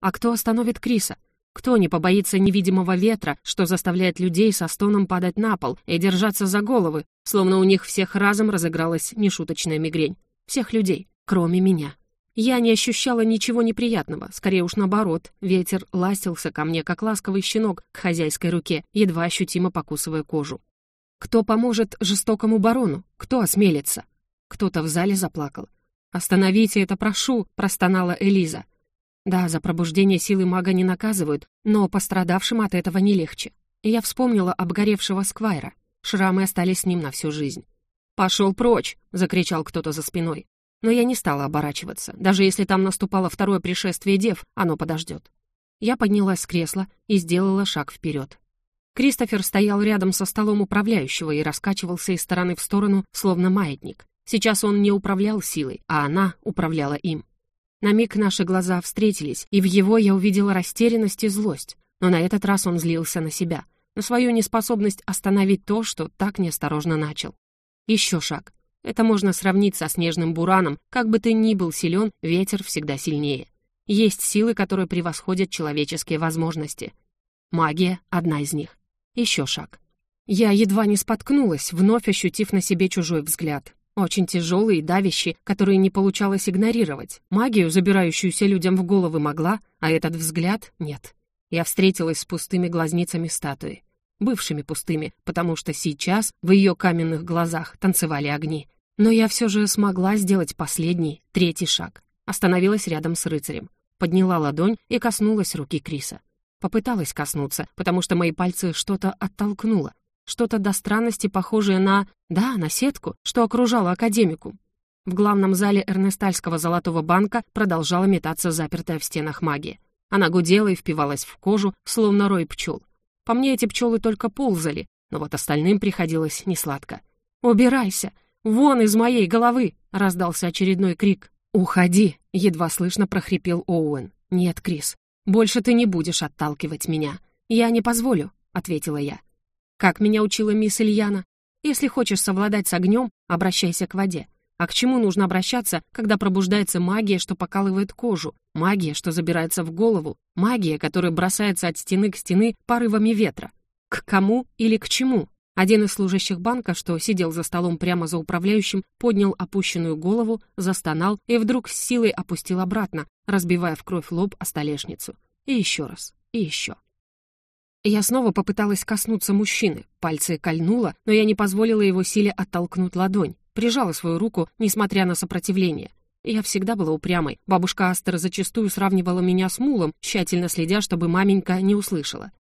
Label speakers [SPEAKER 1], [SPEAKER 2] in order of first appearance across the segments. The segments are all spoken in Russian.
[SPEAKER 1] А кто остановит Криса? Кто не побоится невидимого ветра, что заставляет людей со стоном падать на пол и держаться за головы, словно у них всех разом разыгралась нешуточная мигрень? Всех людей, кроме меня. Я не ощущала ничего неприятного, скорее уж наоборот. Ветер ластился ко мне, как ласковый щенок к хозяйской руке, едва ощутимо покусывая кожу. Кто поможет жестокому барону? Кто осмелится? Кто-то в зале заплакал. «Остановите это, прошу!» — простонала Элиза. Да, за пробуждение силы мага не наказывают, но пострадавшим от этого не легче. Я вспомнила обгоревшего Сквайра. Шрамы остались с ним на всю жизнь. «Пошел прочь!» — закричал кто-то за спиной. Но я не стала оборачиваться. Даже если там наступало второе пришествие дев, оно подождет. Я поднялась с кресла и сделала шаг вперед. Кристофер стоял рядом со столом управляющего и раскачивался из стороны в сторону, словно маятник. Сейчас он не управлял силой, а она управляла им. На миг наши глаза встретились, и в его я увидела растерянность и злость. Но на этот раз он злился на себя, на свою неспособность остановить то, что так неосторожно начал. Еще шаг. Это можно сравнить со снежным бураном. Как бы ты ни был силен, ветер всегда сильнее. Есть силы, которые превосходят человеческие возможности. Магия — одна из них. Еще шаг. Я едва не споткнулась, вновь ощутив на себе чужой взгляд. Очень тяжелый и давящий, который не получалось игнорировать. Магию, забирающуюся людям в головы, могла, а этот взгляд — нет. Я встретилась с пустыми глазницами статуи. Бывшими пустыми, потому что сейчас в ее каменных глазах танцевали огни. Но я все же смогла сделать последний, третий шаг. Остановилась рядом с рыцарем. Подняла ладонь и коснулась руки Криса. Попыталась коснуться, потому что мои пальцы что-то оттолкнуло, что-то до странности похожее на... Да, на сетку, что окружала академику. В главном зале Эрнестальского золотого банка продолжала метаться запертая в стенах магия. Она гудела и впивалась в кожу, словно рой пчел. По мне эти пчелы только ползали, но вот остальным приходилось несладко. «Убирайся! Вон из моей головы!» — раздался очередной крик. «Уходи!» — едва слышно прохрипел Оуэн. «Нет, Крис, больше ты не будешь отталкивать меня. Я не позволю», — ответила я. Как меня учила мисс Ильяна? Если хочешь совладать с огнем, обращайся к воде. А к чему нужно обращаться, когда пробуждается магия, что покалывает кожу, магия, что забирается в голову, магия, которая бросается от стены к стены порывами ветра? К кому или к чему? Один из служащих банка, что сидел за столом прямо за управляющим, поднял опущенную голову, застонал и вдруг с силой опустил обратно, разбивая в кровь лоб о столешницу. И еще раз, и еще. Я снова попыталась коснуться мужчины. Пальцы кольнуло, но я не позволила его силе оттолкнуть ладонь. Прижала свою руку, несмотря на сопротивление. Я всегда была упрямой. Бабушка Астер зачастую сравнивала меня с мулом, тщательно следя, чтобы маменька не услышала.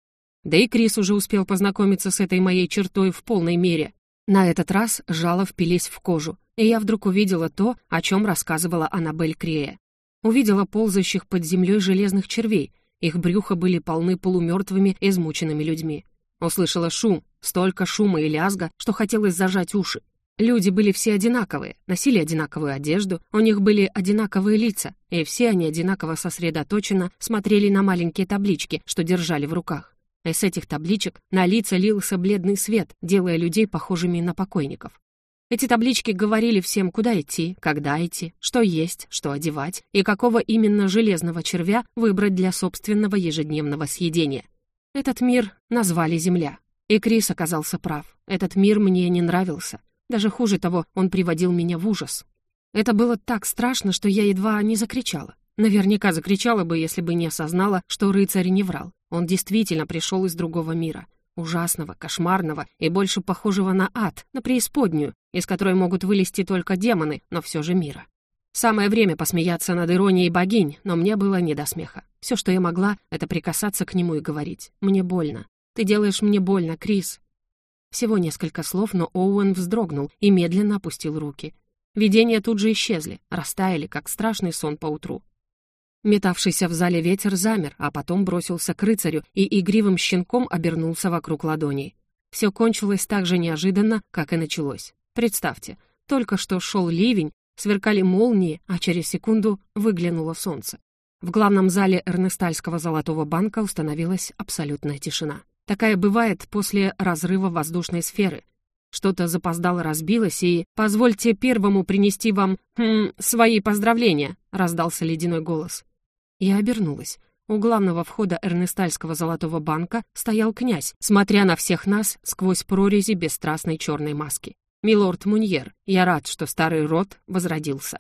[SPEAKER 1] Да и Крис уже успел познакомиться с этой моей чертой в полной мере. На этот раз жало впились в кожу, и я вдруг увидела то, о чем рассказывала Аннабель Крея. Увидела ползающих под землей железных червей — их брюха были полны полумертвыми, измученными людьми. Услышала шум, столько шума и лязга, что хотелось зажать уши. Люди были все одинаковые, носили одинаковую одежду, у них были одинаковые лица, и все они одинаково сосредоточенно смотрели на маленькие таблички, что держали в руках. И с этих табличек на лица лился бледный свет, делая людей похожими на покойников. Эти таблички говорили всем, куда идти, когда идти, что есть, что одевать и какого именно железного червя выбрать для собственного ежедневного съедения. Этот мир назвали Земля. И Крис оказался прав. Этот мир мне не нравился. Даже хуже того, он приводил меня в ужас. Это было так страшно, что я едва не закричала. Наверняка закричала бы, если бы не осознала, что рыцарь не врал. Он действительно пришел из другого мира ужасного, кошмарного и больше похожего на ад, на преисподнюю, из которой могут вылезти только демоны, но все же мира. Самое время посмеяться над иронией богинь, но мне было не до смеха. Все, что я могла, это прикасаться к нему и говорить. «Мне больно. Ты делаешь мне больно, Крис». Всего несколько слов, но Оуэн вздрогнул и медленно опустил руки. Видения тут же исчезли, растаяли, как страшный сон поутру. Метавшийся в зале ветер замер, а потом бросился к рыцарю и игривым щенком обернулся вокруг ладоней. Все кончилось так же неожиданно, как и началось. Представьте, только что шел ливень, сверкали молнии, а через секунду выглянуло солнце. В главном зале Эрнестальского золотого банка установилась абсолютная тишина. Такая бывает после разрыва воздушной сферы. Что-то запоздало разбилось, и «Позвольте первому принести вам, хм, свои поздравления», — раздался ледяной голос. Я обернулась. У главного входа Эрнестальского золотого банка стоял князь, смотря на всех нас сквозь прорези бесстрастной черной маски. «Милорд Муньер, я рад, что старый род возродился».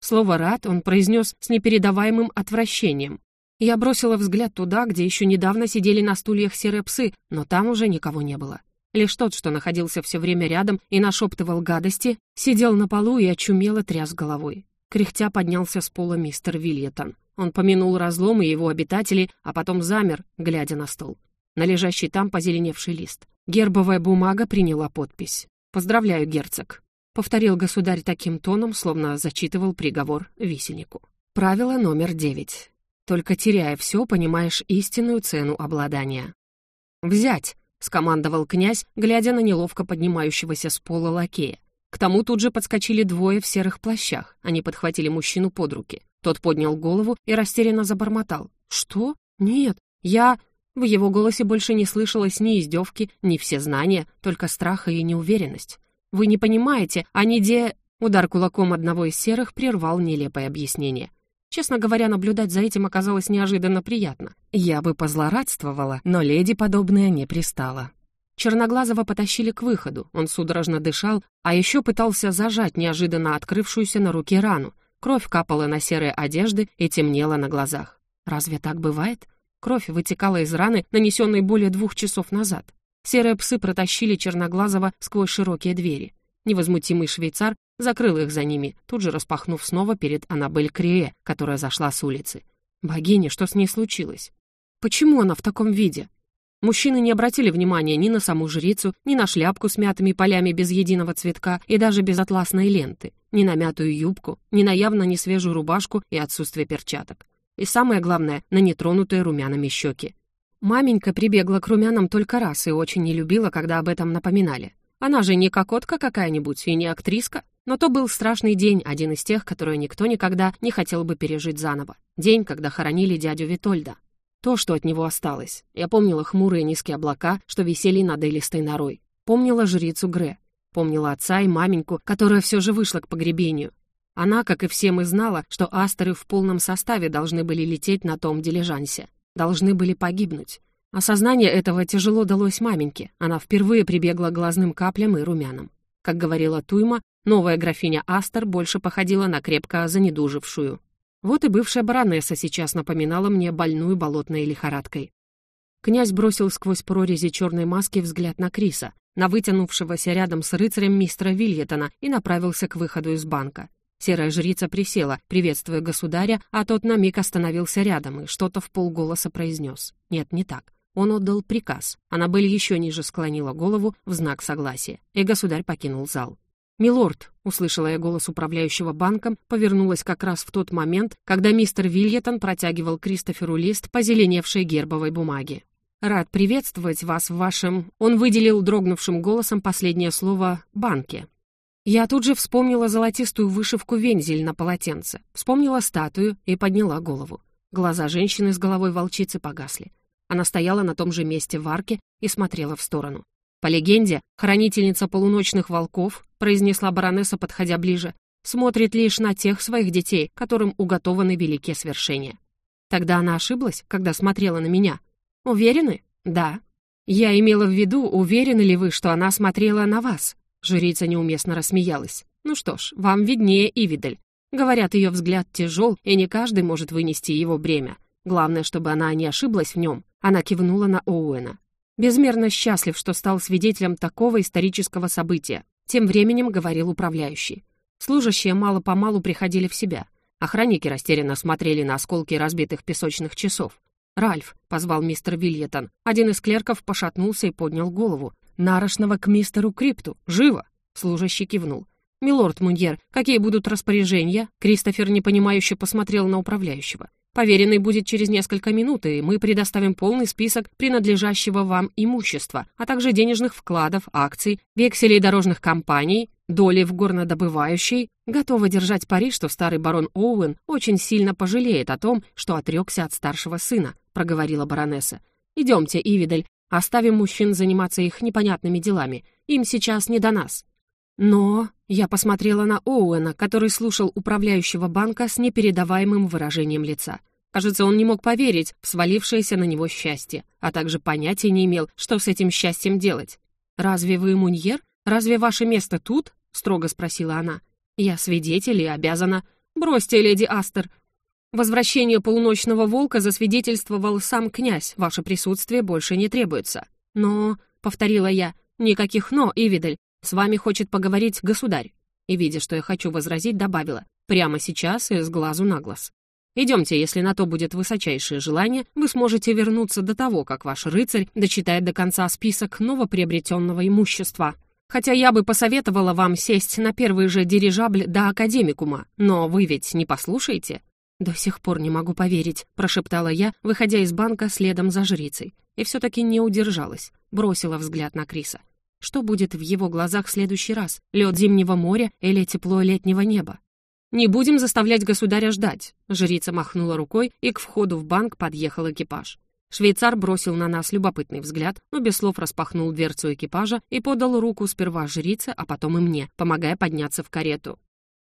[SPEAKER 1] Слово «рад» он произнес с непередаваемым отвращением. Я бросила взгляд туда, где еще недавно сидели на стульях серые псы, но там уже никого не было. Лишь тот, что находился все время рядом и нашептывал гадости, сидел на полу и очумело тряс головой. Кряхтя поднялся с пола мистер Вильетон. Он помянул разлом и его обитателей, а потом замер, глядя на стол. На лежащий там позеленевший лист. Гербовая бумага приняла подпись. «Поздравляю, герцог», — повторил государь таким тоном, словно зачитывал приговор висельнику. Правило номер девять. Только теряя все, понимаешь истинную цену обладания. «Взять!» — скомандовал князь, глядя на неловко поднимающегося с пола лакея. К тому тут же подскочили двое в серых плащах. Они подхватили мужчину под руки. Тот поднял голову и растерянно забормотал. «Что? Нет, я...» В его голосе больше не слышалось ни издевки, ни всезнания, только страха и неуверенность. «Вы не понимаете, они де...» Удар кулаком одного из серых прервал нелепое объяснение. Честно говоря, наблюдать за этим оказалось неожиданно приятно. Я бы позлорадствовала, но леди подобное не пристала. Черноглазого потащили к выходу, он судорожно дышал, а еще пытался зажать неожиданно открывшуюся на руке рану, Кровь капала на серые одежды и темнела на глазах. Разве так бывает? Кровь вытекала из раны, нанесенной более двух часов назад. Серые псы протащили Черноглазого сквозь широкие двери. Невозмутимый швейцар закрыл их за ними, тут же распахнув снова перед Аннабель Крие, которая зашла с улицы. Богиня, что с ней случилось? Почему она в таком виде? Мужчины не обратили внимания ни на саму жрицу, ни на шляпку с мятыми полями без единого цветка и даже без атласной ленты, ни на мятую юбку, ни на явно несвежую рубашку и отсутствие перчаток. И самое главное, на нетронутые румянами щеки. Маменька прибегла к румянам только раз и очень не любила, когда об этом напоминали. Она же не кокотка какая-нибудь и не актриска. Но то был страшный день, один из тех, которые никто никогда не хотел бы пережить заново. День, когда хоронили дядю Витольда. То, что от него осталось. Я помнила хмурые низкие облака, что висели над элистой норой. Помнила жрицу Гре. Помнила отца и маменьку, которая все же вышла к погребению. Она, как и все мы, знала, что астеры в полном составе должны были лететь на том дилижансе. Должны были погибнуть. Осознание этого тяжело далось маменьке. Она впервые прибегла к глазным каплям и румянам. Как говорила Туйма, новая графиня Астер больше походила на крепко занедужившую. Вот и бывшая баронесса сейчас напоминала мне больную болотной лихорадкой. Князь бросил сквозь прорези черной маски взгляд на Криса, на вытянувшегося рядом с рыцарем мистера Вильетона и направился к выходу из банка. Серая жрица присела, приветствуя государя, а тот на миг остановился рядом и что-то в полголоса произнес. Нет, не так. Он отдал приказ. Аннабель еще ниже склонила голову в знак согласия, и государь покинул зал. «Милорд», — услышала я голос управляющего банком, повернулась как раз в тот момент, когда мистер Вильетон протягивал Кристоферу лист позеленевшей гербовой бумаги. «Рад приветствовать вас в вашем...» Он выделил дрогнувшим голосом последнее слово «банке». Я тут же вспомнила золотистую вышивку вензель на полотенце, вспомнила статую и подняла голову. Глаза женщины с головой волчицы погасли. Она стояла на том же месте в арке и смотрела в сторону. По легенде, хранительница полуночных волков, произнесла баронесса, подходя ближе, смотрит лишь на тех своих детей, которым уготованы великие свершения. Тогда она ошиблась, когда смотрела на меня. Уверены? Да. Я имела в виду, уверены ли вы, что она смотрела на вас? Жрица неуместно рассмеялась. Ну что ж, вам виднее, Ивидель. Говорят, ее взгляд тяжел, и не каждый может вынести его бремя. Главное, чтобы она не ошиблась в нем. Она кивнула на Оуэна. Безмерно счастлив, что стал свидетелем такого исторического события. Тем временем говорил управляющий. Служащие мало-помалу приходили в себя. Охранники растерянно смотрели на осколки разбитых песочных часов. «Ральф», — позвал мистер Вильетон. Один из клерков пошатнулся и поднял голову. «Нарочного к мистеру Крипту! Живо!» Служащий кивнул. «Милорд Муньер, какие будут распоряжения?» Кристофер непонимающе посмотрел на управляющего. Поверенный будет через несколько минут, и мы предоставим полный список принадлежащего вам имущества, а также денежных вкладов, акций, векселей дорожных компаний, доли в горнодобывающей. Готова держать пари, что старый барон Оуэн очень сильно пожалеет о том, что отрекся от старшего сына», — проговорила баронесса. «Идемте, Ивидель, оставим мужчин заниматься их непонятными делами. Им сейчас не до нас». Но я посмотрела на Оуэна, который слушал управляющего банка с непередаваемым выражением лица. Кажется, он не мог поверить в свалившееся на него счастье, а также понятия не имел, что с этим счастьем делать. «Разве вы муньер? Разве ваше место тут?» — строго спросила она. «Я свидетель и обязана...» «Бросьте, леди Астер!» «Возвращение полуночного волка засвидетельствовал сам князь, ваше присутствие больше не требуется». «Но...» — повторила я. «Никаких «но», Ивидель. С вами хочет поговорить государь». И, видя, что я хочу возразить, добавила. «Прямо сейчас и с глазу на глаз». Идемте, если на то будет высочайшее желание, вы сможете вернуться до того, как ваш рыцарь дочитает до конца список новоприобретенного имущества. Хотя я бы посоветовала вам сесть на первый же дирижабль до Академикума, но вы ведь не послушаете?» «До сих пор не могу поверить», — прошептала я, выходя из банка следом за жрицей. И все-таки не удержалась, бросила взгляд на Криса. Что будет в его глазах в следующий раз? Лед зимнего моря или тепло летнего неба? «Не будем заставлять государя ждать», — жрица махнула рукой, и к входу в банк подъехал экипаж. Швейцар бросил на нас любопытный взгляд, но без слов распахнул дверцу экипажа и подал руку сперва жрице, а потом и мне, помогая подняться в карету.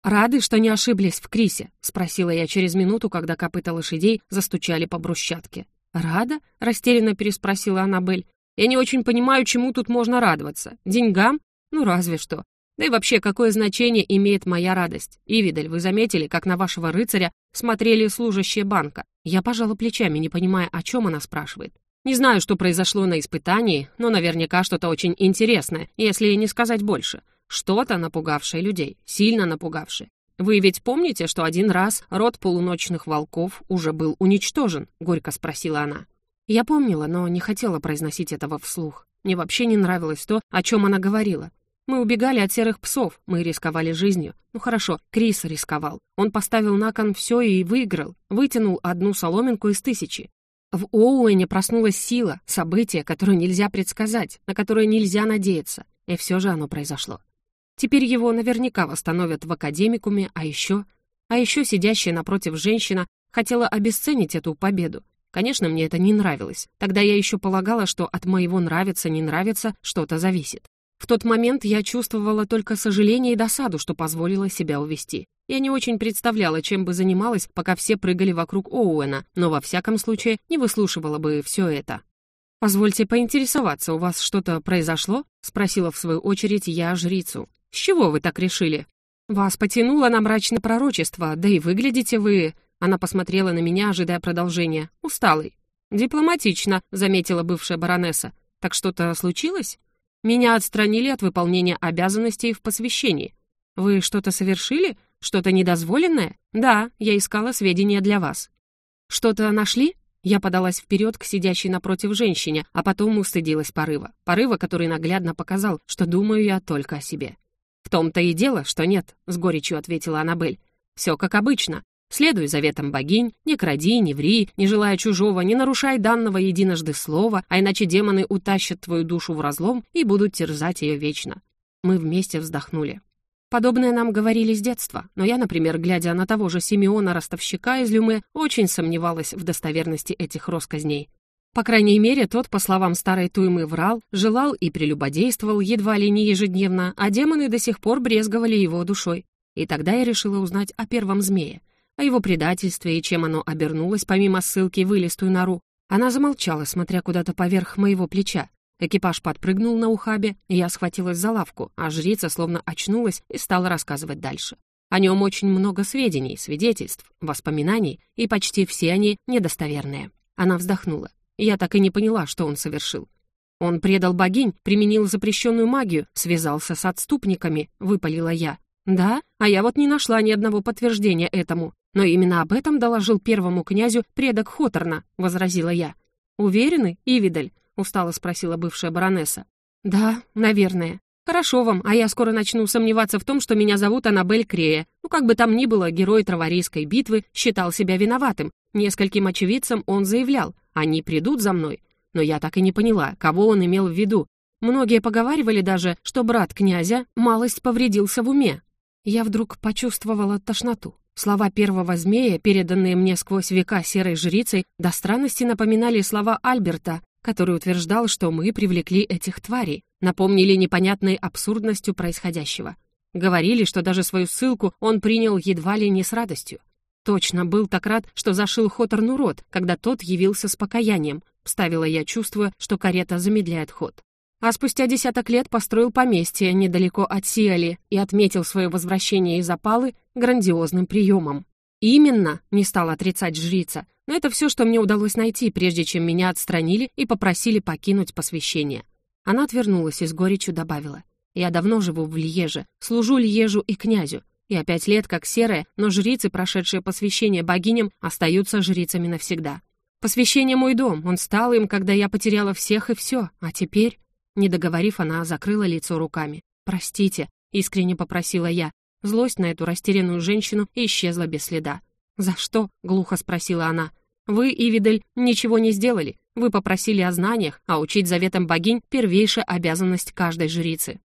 [SPEAKER 1] «Рады, что не ошиблись в Крисе?» — спросила я через минуту, когда копыта лошадей застучали по брусчатке. «Рада?» — растерянно переспросила Аннабель. «Я не очень понимаю, чему тут можно радоваться. Деньгам? Ну, разве что. Да и вообще, какое значение имеет моя радость? Ивидель, вы заметили, как на вашего рыцаря смотрели служащие банка? Я пожала плечами, не понимая, о чем она спрашивает. Не знаю, что произошло на испытании, но наверняка что-то очень интересное, если не сказать больше. Что-то напугавшее людей, сильно напугавшее. «Вы ведь помните, что один раз род полуночных волков уже был уничтожен?» — горько спросила она. Я помнила, но не хотела произносить этого вслух. Мне вообще не нравилось то, о чем она говорила. Мы убегали от серых псов, мы рисковали жизнью. Ну хорошо, Крис рисковал. Он поставил на кон все и выиграл, вытянул одну соломинку из тысячи. В Оуэне проснулась сила, событие, которое нельзя предсказать, на которое нельзя надеяться. И все же оно произошло. Теперь его наверняка восстановят в академикуме, а еще... А еще сидящая напротив женщина хотела обесценить эту победу. Конечно, мне это не нравилось. Тогда я еще полагала, что от моего нравится-не нравится что-то зависит. В тот момент я чувствовала только сожаление и досаду, что позволила себя увести. Я не очень представляла, чем бы занималась, пока все прыгали вокруг Оуэна, но во всяком случае не выслушивала бы все это. «Позвольте поинтересоваться, у вас что-то произошло?» — спросила в свою очередь я жрицу. «С чего вы так решили?» «Вас потянуло на мрачное пророчество, да и выглядите вы...» Она посмотрела на меня, ожидая продолжения. «Усталый». «Дипломатично», — заметила бывшая баронесса. «Так что-то случилось?» Меня отстранили от выполнения обязанностей в посвящении. Вы что-то совершили? Что-то недозволенное? Да, я искала сведения для вас. Что-то нашли? Я подалась вперед к сидящей напротив женщине, а потом устыдилась порыва. Порыва, который наглядно показал, что думаю я только о себе. «В том-то и дело, что нет», — с горечью ответила Аннабель. «Все как обычно. Следуй заветам богинь, не кради, не ври, не желая чужого, не нарушай данного единожды слова, а иначе демоны утащат твою душу в разлом и будут терзать ее вечно». Мы вместе вздохнули. Подобное нам говорили с детства, но я, например, глядя на того же Симеона-ростовщика из Люмы, очень сомневалась в достоверности этих росказней. По крайней мере, тот, по словам старой Туймы, врал, желал и прелюбодействовал едва ли не ежедневно, а демоны до сих пор брезговали его душой. И тогда я решила узнать о первом змее — о его предательстве и чем оно обернулось, помимо ссылки в илистую нору. Она замолчала, смотря куда-то поверх моего плеча. Экипаж подпрыгнул на ухабе, и я схватилась за лавку, а жрица словно очнулась и стала рассказывать дальше. О нем очень много сведений, свидетельств, воспоминаний, и почти все они недостоверные. Она вздохнула. Я так и не поняла, что он совершил. Он предал богинь, применил запрещенную магию, связался с отступниками, выпалила я. Да, а я вот не нашла ни одного подтверждения этому. «Но именно об этом доложил первому князю предок Хоторна», — возразила я. «Уверены, Ивидаль?» — устало спросила бывшая баронесса. «Да, наверное. Хорошо вам, а я скоро начну сомневаться в том, что меня зовут Аннабель Крея. Ну, как бы там ни было, герой Траварийской битвы считал себя виноватым. Нескольким очевидцам он заявлял, они придут за мной. Но я так и не поняла, кого он имел в виду. Многие поговаривали даже, что брат князя малость повредился в уме. Я вдруг почувствовала тошноту. Слова первого змея, переданные мне сквозь века серой жрицей, до странности напоминали слова Альберта, который утверждал, что мы привлекли этих тварей, напомнили непонятной абсурдностью происходящего. Говорили, что даже свою ссылку он принял едва ли не с радостью. Точно, был так рад, что зашил Хоторну рот, когда тот явился с покаянием. Вставила я, чувствуя, что карета замедляет ход. А спустя десяток лет построил поместье недалеко от Сиали и отметил свое возвращение из опалы грандиозным приемом. «Именно», — не стала отрицать жрица, но это все, что мне удалось найти, прежде чем меня отстранили и попросили покинуть посвящение. Она отвернулась и с горечью добавила. «Я давно живу в Льеже, служу Льежу и князю. Я пять лет как серая, но жрицы, прошедшие посвящение богиням, остаются жрицами навсегда. Посвящение мой дом, он стал им, когда я потеряла всех и все, а теперь...» Не договорив, она закрыла лицо руками. «Простите», — искренне попросила я. Злость на эту растерянную женщину исчезла без следа. «За что?» — глухо спросила она. «Вы, Ивидель, ничего не сделали. Вы попросили о знаниях, а учить заветам богинь — первейшая обязанность каждой жрицы».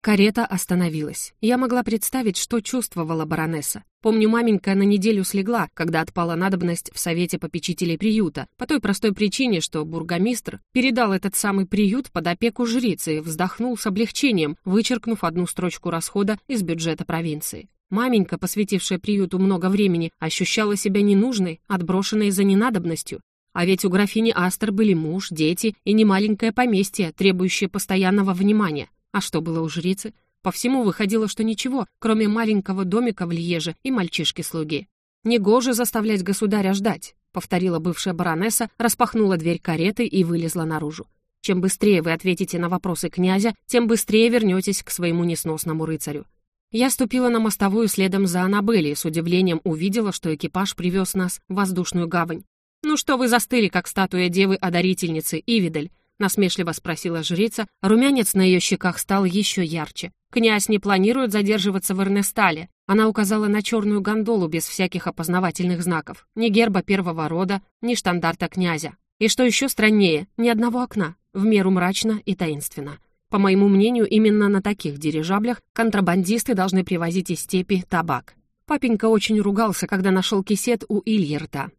[SPEAKER 1] Карета остановилась. Я могла представить, что чувствовала баронесса. Помню, маменька на неделю слегла, когда отпала надобность в совете попечителей приюта, по той простой причине, что бургомистр передал этот самый приют под опеку жрицы и вздохнул с облегчением, вычеркнув одну строчку расхода из бюджета провинции. Маменька, посвятившая приюту много времени, ощущала себя ненужной, отброшенной за ненадобностью. А ведь у графини Астер были муж, дети и немаленькое поместье, требующее постоянного внимания. А что было у жрицы? По всему выходило, что ничего, кроме маленького домика в Льеже и мальчишки-слуги. «Негоже заставлять государя ждать», — повторила бывшая баронесса, распахнула дверь кареты и вылезла наружу. «Чем быстрее вы ответите на вопросы князя, тем быстрее вернетесь к своему несносному рыцарю». Я ступила на мостовую следом за Аннабелли и с удивлением увидела, что экипаж привез нас в воздушную гавань. «Ну что вы застыли, как статуя девы-одарительницы, Ивидель?» — насмешливо спросила жрица, румянец на ее щеках стал еще ярче. «Князь не планирует задерживаться в Эрнестале». Она указала на черную гондолу без всяких опознавательных знаков. Ни герба первого рода, ни штандарта князя. И что еще страннее, ни одного окна. В меру мрачно и таинственно. По моему мнению, именно на таких дирижаблях контрабандисты должны привозить из степи табак. Папенька очень ругался, когда нашел кисет у Ильерта.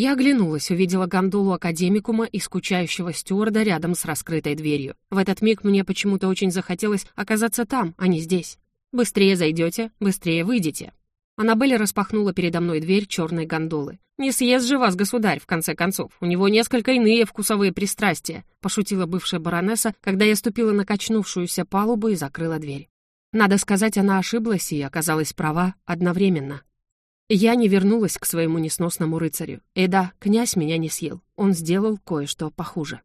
[SPEAKER 1] Я оглянулась, увидела гондолу академикума и скучающего стюарда рядом с раскрытой дверью. В этот миг мне почему-то очень захотелось оказаться там, а не здесь. «Быстрее зайдете, быстрее выйдете». Аннабель распахнула передо мной дверь черной гондолы. «Не съест же вас, государь, в конце концов. У него несколько иные вкусовые пристрастия», пошутила бывшая баронесса, когда я ступила на качнувшуюся палубу и закрыла дверь. Надо сказать, она ошиблась и оказалась права одновременно. Я не вернулась к своему несносному рыцарю. И да, князь меня не съел. Он сделал кое-что похуже.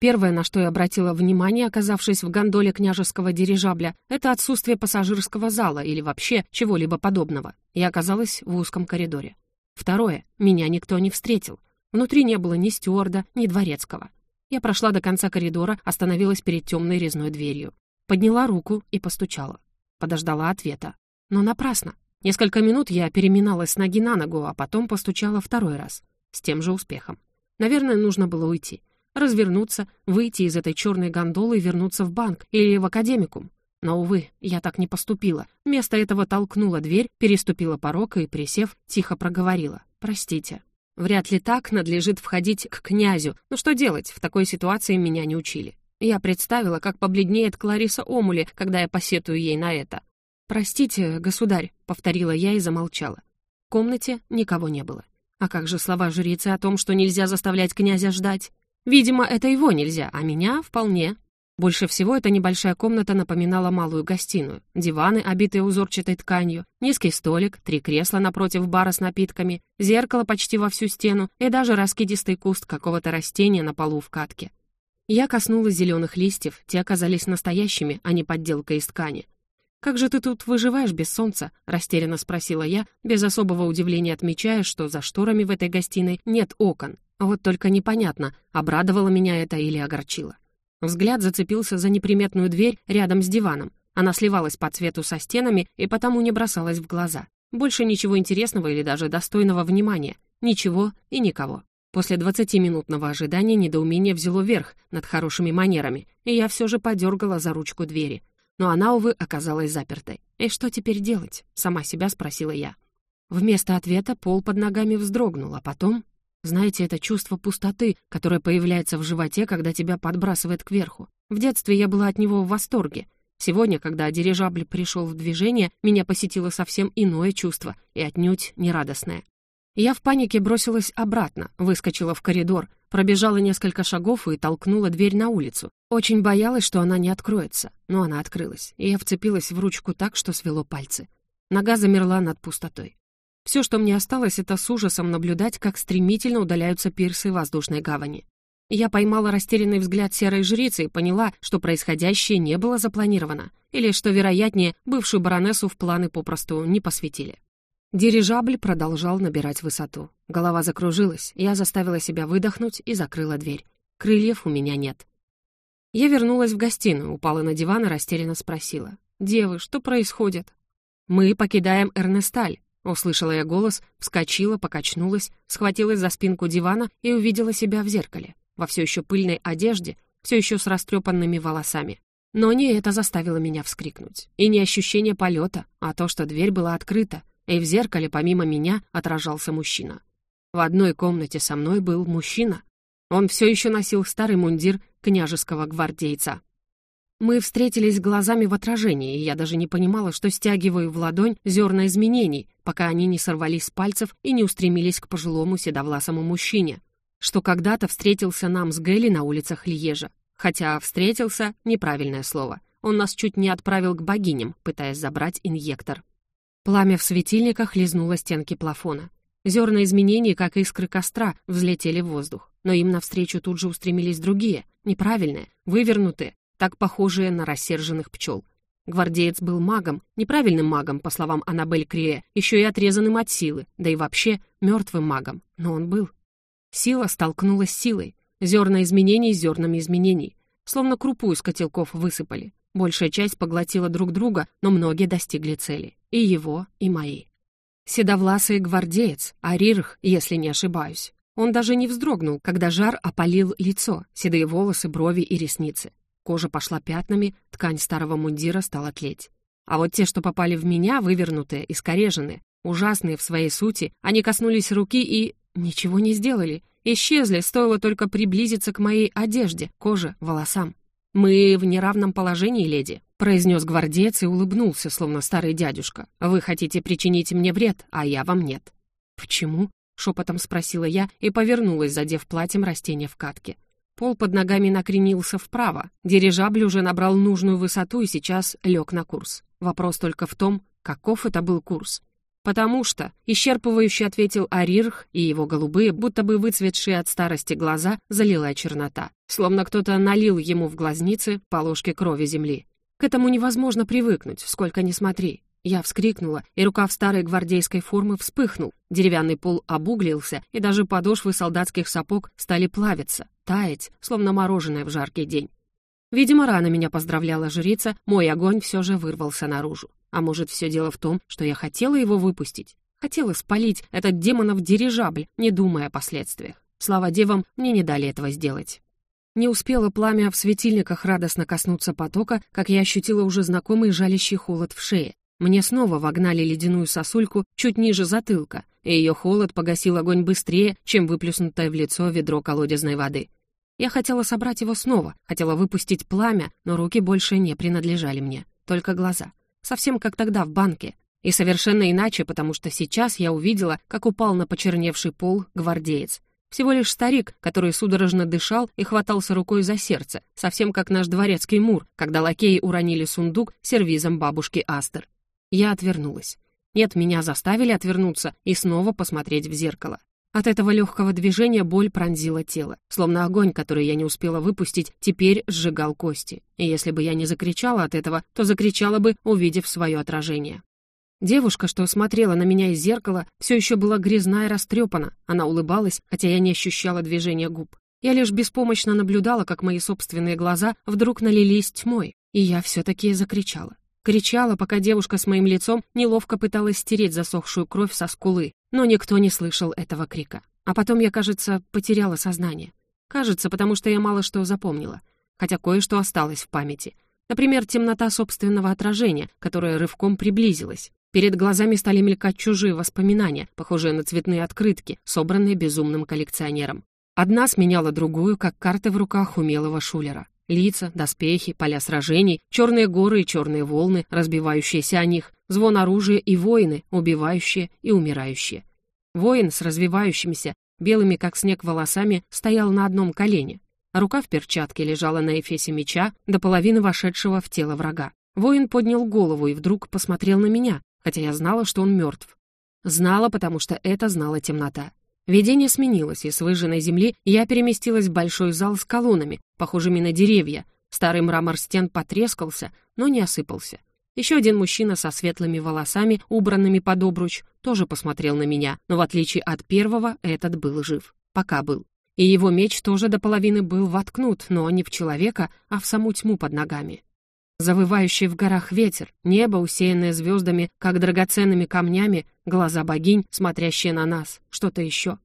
[SPEAKER 1] Первое, на что я обратила внимание, оказавшись в гондоле княжеского дирижабля, это отсутствие пассажирского зала или вообще чего-либо подобного. Я оказалась в узком коридоре. Второе, меня никто не встретил. Внутри не было ни стюарда, ни дворецкого. Я прошла до конца коридора, остановилась перед темной резной дверью. Подняла руку и постучала. Подождала ответа. Но напрасно. Несколько минут я переминалась с ноги на ногу, а потом постучала второй раз. С тем же успехом. Наверное, нужно было уйти. Развернуться, выйти из этой черной гондолы и вернуться в банк или в академикум. Но, увы, я так не поступила. Вместо этого толкнула дверь, переступила порог и, присев, тихо проговорила. «Простите». Вряд ли так надлежит входить к князю. Но что делать, в такой ситуации меня не учили. Я представила, как побледнеет Клариса Омули, когда я посетую ей на это. «Простите, государь», — повторила я и замолчала. В комнате никого не было. А как же слова жрицы о том, что нельзя заставлять князя ждать? Видимо, это его нельзя, а меня вполне. Больше всего эта небольшая комната напоминала малую гостиную. Диваны, обитые узорчатой тканью, низкий столик, три кресла напротив бара с напитками, зеркало почти во всю стену и даже раскидистый куст какого-то растения на полу в катке. Я коснулась зеленых листьев, те оказались настоящими, а не подделкой из ткани. «Как же ты тут выживаешь без солнца?» — растерянно спросила я, без особого удивления отмечая, что за шторами в этой гостиной нет окон. Вот только непонятно, обрадовало меня это или огорчило. Взгляд зацепился за неприметную дверь рядом с диваном. Она сливалась по цвету со стенами и потому не бросалась в глаза. Больше ничего интересного или даже достойного внимания. Ничего и никого. После двадцатиминутного ожидания недоумение взяло верх над хорошими манерами, и я все же подергала за ручку двери но она, увы, оказалась запертой. «И что теперь делать?» — сама себя спросила я. Вместо ответа пол под ногами вздрогнул, а потом... Знаете, это чувство пустоты, которое появляется в животе, когда тебя подбрасывает кверху. В детстве я была от него в восторге. Сегодня, когда дирижабль пришел в движение, меня посетило совсем иное чувство, и отнюдь нерадостное. Я в панике бросилась обратно, выскочила в коридор, пробежала несколько шагов и толкнула дверь на улицу. Очень боялась, что она не откроется, но она открылась, и я вцепилась в ручку так, что свело пальцы. Нога замерла над пустотой. Все, что мне осталось, это с ужасом наблюдать, как стремительно удаляются пирсы воздушной гавани. Я поймала растерянный взгляд серой жрицы и поняла, что происходящее не было запланировано, или, что вероятнее, бывшую баронессу в планы попросту не посвятили. Дирижабль продолжал набирать высоту. Голова закружилась, я заставила себя выдохнуть и закрыла дверь. Крыльев у меня нет. Я вернулась в гостиную, упала на диван и растерянно спросила. «Девы, что происходит?» «Мы покидаем Эрнесталь», — услышала я голос, вскочила, покачнулась, схватилась за спинку дивана и увидела себя в зеркале, во все еще пыльной одежде, все еще с растрепанными волосами. Но не это заставило меня вскрикнуть. И не ощущение полета, а то, что дверь была открыта, и в зеркале помимо меня отражался мужчина. В одной комнате со мной был мужчина. Он все еще носил старый мундир княжеского гвардейца. Мы встретились глазами в отражении, и я даже не понимала, что стягиваю в ладонь зерна изменений, пока они не сорвались с пальцев и не устремились к пожилому седовласому мужчине, что когда-то встретился нам с Гелли на улицах Льежа. Хотя «встретился» — неправильное слово. Он нас чуть не отправил к богиням, пытаясь забрать инъектор. Пламя в светильниках лизнуло стенки плафона. Зерна изменений, как искры костра, взлетели в воздух. Но им навстречу тут же устремились другие, неправильные, вывернутые, так похожие на рассерженных пчел. Гвардеец был магом, неправильным магом, по словам Аннабель Крие, еще и отрезанным от силы, да и вообще мертвым магом, но он был. Сила столкнулась с силой, зерна изменений с зернами изменений, словно крупу из котелков высыпали. Большая часть поглотила друг друга, но многие достигли цели. И его, и мои. Седовласый гвардеец, Арирх, если не ошибаюсь. Он даже не вздрогнул, когда жар опалил лицо, седые волосы, брови и ресницы. Кожа пошла пятнами, ткань старого мундира стала тлеть. А вот те, что попали в меня, вывернутые, искореженные, ужасные в своей сути, они коснулись руки и... ничего не сделали. Исчезли, стоило только приблизиться к моей одежде, коже, волосам. «Мы в неравном положении, леди», — произнес гвардеец и улыбнулся, словно старый дядюшка. «Вы хотите причинить мне вред, а я вам нет». «Почему?» — шепотом спросила я и повернулась, задев платьем растения в катке. Пол под ногами накренился вправо. Дирижабль уже набрал нужную высоту и сейчас лег на курс. Вопрос только в том, каков это был курс. «Потому что», — исчерпывающе ответил Арирх, и его голубые, будто бы выцветшие от старости глаза, залила чернота. Словно кто-то налил ему в глазницы по ложке крови земли. К этому невозможно привыкнуть, сколько ни смотри. Я вскрикнула, и рукав старой гвардейской формы вспыхнул. Деревянный пол обуглился, и даже подошвы солдатских сапог стали плавиться, таять, словно мороженое в жаркий день. Видимо, рано меня поздравляла жрица, мой огонь все же вырвался наружу. А может, все дело в том, что я хотела его выпустить? Хотела спалить этот демонов дирижабль, не думая о последствиях. Слава девам, мне не дали этого сделать. Не успело пламя в светильниках радостно коснуться потока, как я ощутила уже знакомый жалящий холод в шее. Мне снова вогнали ледяную сосульку чуть ниже затылка, и ее холод погасил огонь быстрее, чем выплюснутое в лицо ведро колодезной воды. Я хотела собрать его снова, хотела выпустить пламя, но руки больше не принадлежали мне, только глаза совсем как тогда в банке. И совершенно иначе, потому что сейчас я увидела, как упал на почерневший пол гвардеец. Всего лишь старик, который судорожно дышал и хватался рукой за сердце, совсем как наш дворецкий Мур, когда лакеи уронили сундук сервизом бабушки Астер. Я отвернулась. Нет, меня заставили отвернуться и снова посмотреть в зеркало. От этого легкого движения боль пронзила тело, словно огонь, который я не успела выпустить, теперь сжигал кости. И если бы я не закричала от этого, то закричала бы, увидев свое отражение. Девушка, что смотрела на меня из зеркала, все еще была грязна и растрепана. Она улыбалась, хотя я не ощущала движения губ. Я лишь беспомощно наблюдала, как мои собственные глаза вдруг налились тьмой, и я все-таки закричала. Кричала, пока девушка с моим лицом неловко пыталась стереть засохшую кровь со скулы, но никто не слышал этого крика. А потом я, кажется, потеряла сознание. Кажется, потому что я мало что запомнила, хотя кое-что осталось в памяти. Например, темнота собственного отражения, которая рывком приблизилась. Перед глазами стали мелькать чужие воспоминания, похожие на цветные открытки, собранные безумным коллекционером. Одна сменяла другую, как карты в руках умелого шулера. Лица, доспехи, поля сражений, черные горы и черные волны, разбивающиеся о них, звон оружия и воины, убивающие и умирающие. Воин с развивающимися, белыми как снег волосами, стоял на одном колене. Рука в перчатке лежала на эфесе меча, до половины вошедшего в тело врага. Воин поднял голову и вдруг посмотрел на меня, хотя я знала, что он мертв. Знала, потому что это знала темнота. Видение сменилось, и с выжженной земли я переместилась в большой зал с колоннами, похожими на деревья. Старый мрамор стен потрескался, но не осыпался. Еще один мужчина со светлыми волосами, убранными под обруч, тоже посмотрел на меня, но в отличие от первого, этот был жив. Пока был. И его меч тоже до половины был воткнут, но не в человека, а в саму тьму под ногами. Завывающий в горах ветер, небо, усеянное звездами, как драгоценными камнями, глаза богинь, смотрящие на нас, что-то еще.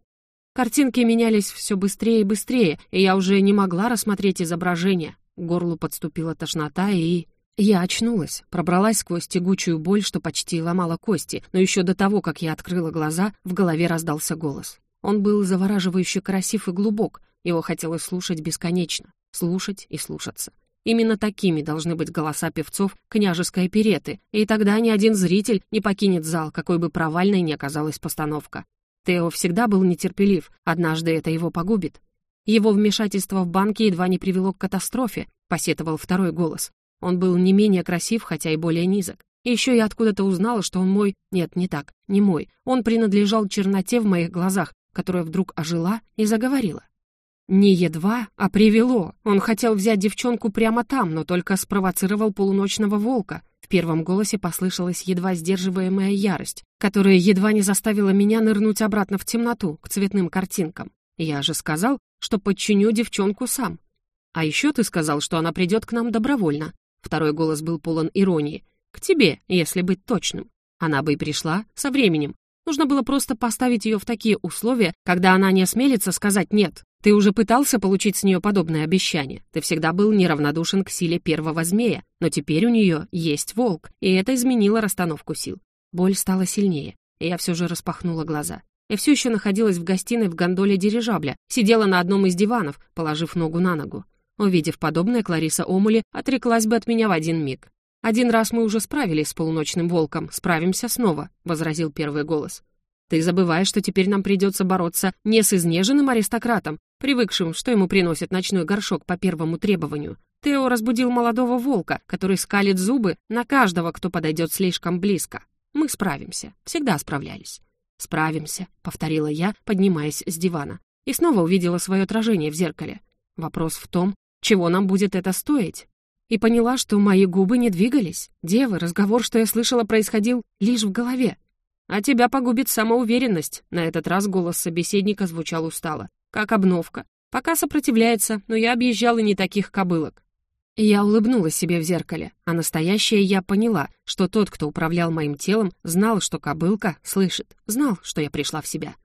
[SPEAKER 1] Картинки менялись все быстрее и быстрее, и я уже не могла рассмотреть изображение. К горлу подступила тошнота, и... Я очнулась, пробралась сквозь тягучую боль, что почти ломала кости, но еще до того, как я открыла глаза, в голове раздался голос. Он был завораживающе красив и глубок, его хотелось слушать бесконечно, слушать и слушаться. Именно такими должны быть голоса певцов княжеской опереты, и тогда ни один зритель не покинет зал, какой бы провальной ни оказалась постановка. Тео всегда был нетерпелив, однажды это его погубит. Его вмешательство в банке едва не привело к катастрофе, посетовал второй голос. Он был не менее красив, хотя и более низок. И еще я откуда-то узнала, что он мой... Нет, не так, не мой. Он принадлежал черноте в моих глазах, которая вдруг ожила и заговорила. Не едва, а привело. Он хотел взять девчонку прямо там, но только спровоцировал полуночного волка. В первом голосе послышалась едва сдерживаемая ярость, которая едва не заставила меня нырнуть обратно в темноту, к цветным картинкам. Я же сказал, что подчиню девчонку сам. А еще ты сказал, что она придет к нам добровольно. Второй голос был полон иронии. К тебе, если быть точным. Она бы и пришла со временем. Нужно было просто поставить ее в такие условия, когда она не осмелится сказать «нет». Ты уже пытался получить с нее подобное обещание. Ты всегда был неравнодушен к силе первого змея, но теперь у нее есть волк, и это изменило расстановку сил. Боль стала сильнее, и я все же распахнула глаза. Я все еще находилась в гостиной в гондоле дирижабля, сидела на одном из диванов, положив ногу на ногу. Увидев подобное, Клариса Омули отреклась бы от меня в один миг. «Один раз мы уже справились с полуночным волком, справимся снова», — возразил первый голос. «Ты забываешь, что теперь нам придется бороться не с изнеженным аристократом, привыкшим, что ему приносит ночной горшок по первому требованию. Тео разбудил молодого волка, который скалит зубы на каждого, кто подойдет слишком близко. Мы справимся, всегда справлялись. «Справимся», — повторила я, поднимаясь с дивана. И снова увидела свое отражение в зеркале. Вопрос в том, чего нам будет это стоить? И поняла, что мои губы не двигались. Девы, разговор, что я слышала, происходил лишь в голове. «А тебя погубит самоуверенность», — на этот раз голос собеседника звучал устало как обновка. Пока сопротивляется, но я объезжала не таких кобылок. Я улыбнулась себе в зеркале, а настоящее я поняла, что тот, кто управлял моим телом, знал, что кобылка слышит, знал, что я пришла в себя.